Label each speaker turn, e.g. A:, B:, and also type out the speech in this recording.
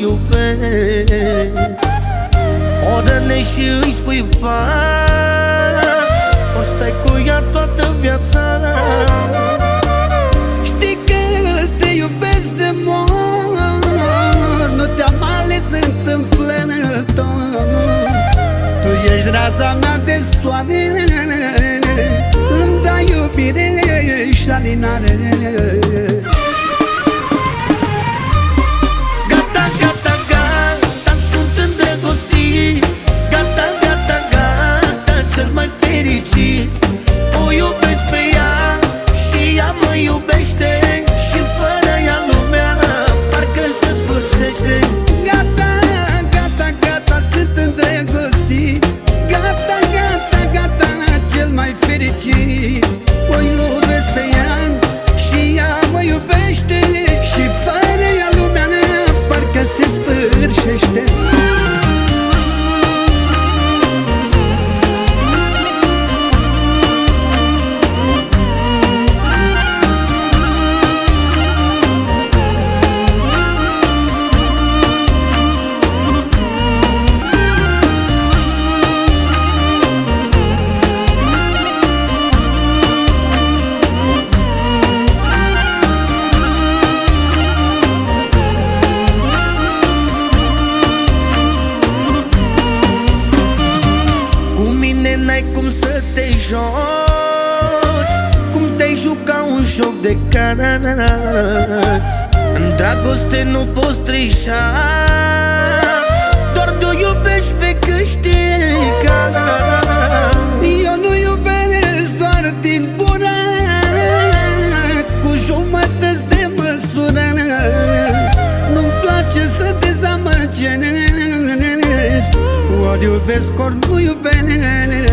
A: iubesc. Odă-ne și îi spui pa O stai cu ea toată viața.
B: Știi că te iubesc de mult Nu te-am ales întâmplător Tu ești raza mea de soare Îmi dai iubire și alinare
A: mă iubește Și fără ea lumea Parcă se sfârșește.
B: Gata, gata, gata Sunt îndrăgostit. Gata, gata, gata Cel mai fericit. O iubesc pe ea Și ea mă iubește Și fără ea lumea Parcă se sfârșește.
A: Să te joci. Cum te-ai juca un joc de carați În dragoste nu poți trișa Doar tu iubești vei câștiga.
B: Eu nu iubesc doar din bună Cu jumătăți de măsură. Nu-mi place să te zamăgenesc
A: Ori iubesc, ori
B: nu iubesc